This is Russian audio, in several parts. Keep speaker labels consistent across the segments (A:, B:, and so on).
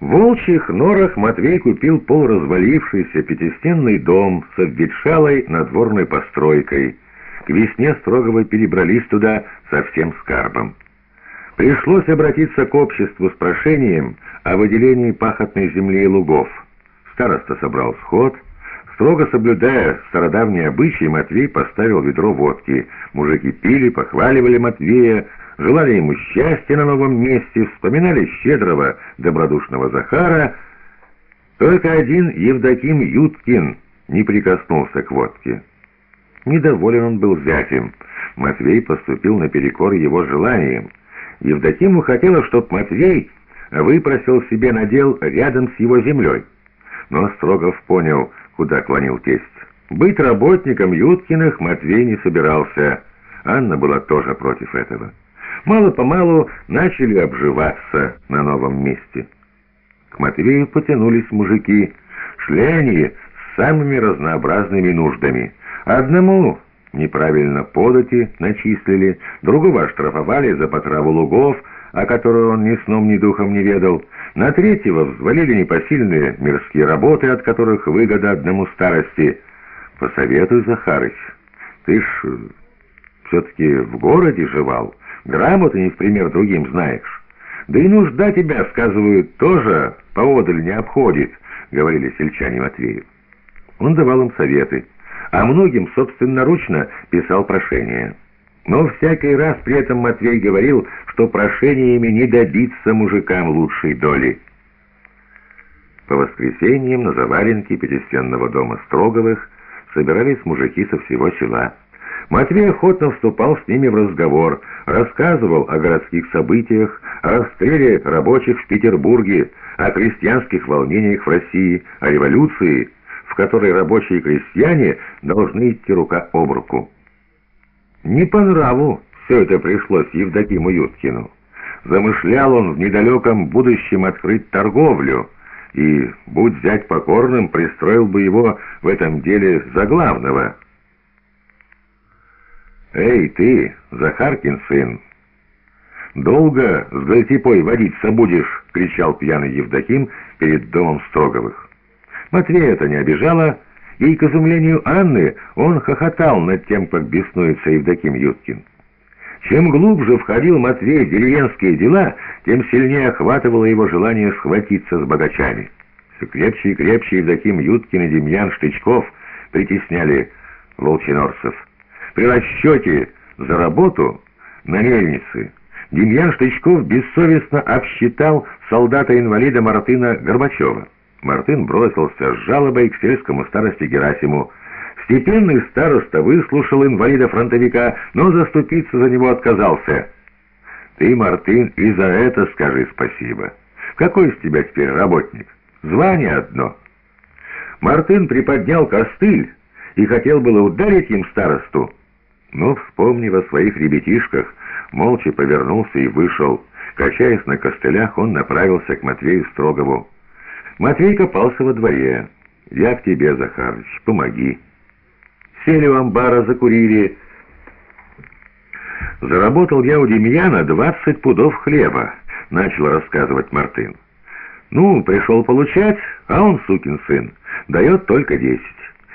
A: В волчьих норах Матвей купил полуразвалившийся пятистенный дом с обветшалой надворной постройкой. К весне Строговы перебрались туда со всем скарбом. Пришлось обратиться к обществу с прошением о выделении пахотной земли и лугов. Староста собрал сход. Строго соблюдая стародавние обычаи, Матвей поставил ведро водки. Мужики пили, похваливали Матвея, желали ему счастья на новом месте, вспоминали щедрого, добродушного Захара. Только один Евдоким Юткин не прикоснулся к водке. Недоволен он был зятем. Матвей поступил наперекор его желаниям. Евдокиму хотелось, чтоб Матвей выпросил себе надел рядом с его землей. Но Строгов понял, куда клонил тесть. Быть работником Юткиных Матвей не собирался. Анна была тоже против этого. Мало-помалу начали обживаться на новом месте. К Матвею потянулись мужики. Шли они с самыми разнообразными нуждами. Одному неправильно подати начислили, другого оштрафовали за потраву лугов, о которой он ни сном, ни духом не ведал. На третьего взвалили непосильные мирские работы, от которых выгода одному старости. Посоветуй, Захарыч, ты ж э, все-таки в городе жевал, грамоты не в пример другим знаешь. Да и нужда тебя, сказывают, тоже поодаль не обходит, говорили сельчане Матвеев. Он давал им советы а многим собственноручно писал прошения. Но всякий раз при этом Матвей говорил, что прошениями не добиться мужикам лучшей доли. По воскресеньям на заваленке пятистенного дома Строговых собирались мужики со всего села. Матвей охотно вступал с ними в разговор, рассказывал о городских событиях, о расстреле рабочих в Петербурге, о крестьянских волнениях в России, о революции, в которой рабочие и крестьяне должны идти рука об руку. Не по нраву все это пришлось Евдокиму Юткину. Замышлял он в недалеком будущем открыть торговлю, и, будь взять покорным, пристроил бы его в этом деле за главного. «Эй, ты, Захаркин сын, долго с гальтипой водиться будешь?» — кричал пьяный Евдоким перед домом Строговых. Матвея это не обижало, и, к изумлению Анны, он хохотал над тем, как беснуется Евдоким Юткин. Чем глубже входил Матвей в деревенские дела, тем сильнее охватывало его желание схватиться с богачами. Все крепче и крепче Евдоким Юткин и Демьян Штычков притесняли волчинорцев. При расчете за работу на мельнице Демьян Штычков бессовестно обсчитал солдата-инвалида Мартына Горбачева. Мартын бросился с жалобой к сельскому старости Герасиму. Степенный староста выслушал инвалида-фронтовика, но заступиться за него отказался. «Ты, Мартын, и за это скажи спасибо. Какой из тебя теперь работник? Звание одно». Мартын приподнял костыль и хотел было ударить им старосту, но, вспомнив о своих ребятишках, молча повернулся и вышел. Качаясь на костылях, он направился к Матвею Строгову. Матвей копался во дворе. «Я к тебе, Захарыч, помоги». Сели у амбара, закурили. «Заработал я у Демьяна двадцать пудов хлеба», — начал рассказывать Мартын. «Ну, пришел получать, а он, сукин сын, дает только десять.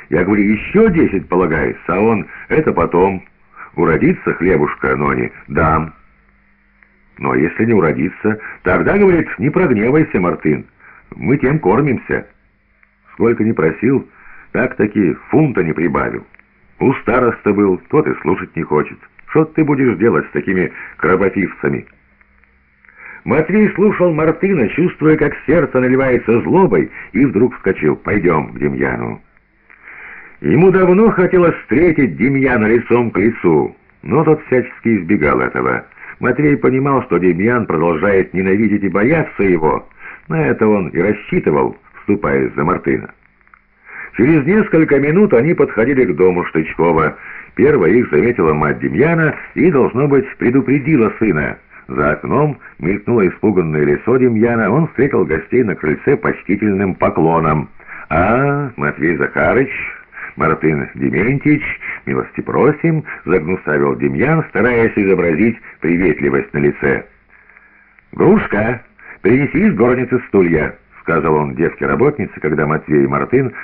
A: Я говорю, еще десять полагается, а он, это потом. Уродится хлебушка, но не дам». «Но если не уродится, тогда, говорит, не прогневайся, Мартын». Мы тем кормимся. Сколько не просил, так-таки фунта не прибавил. У староста был, тот и слушать не хочет. Что ты будешь делать с такими кровопивцами?» Матвей слушал Мартына, чувствуя, как сердце наливается злобой, и вдруг вскочил. «Пойдем к Демьяну». Ему давно хотелось встретить Демьяна лицом к лицу, но тот всячески избегал этого. Матвей понимал, что Демьян продолжает ненавидеть и бояться его, на это он и рассчитывал, вступая за Мартына. Через несколько минут они подходили к дому Штычкова. Первая их заметила мать Демьяна и, должно быть, предупредила сына. За окном мелькнуло испуганное лицо Демьяна. Он встретил гостей на крыльце почтительным поклоном. «А, Матвей Захарыч, Мартын Дементьевич, милости просим», — загнусавил Демьян, стараясь изобразить приветливость на лице. «Грушка!» «Принеси из горницы стулья», — сказал он девке-работнице, когда Матвей и Мартын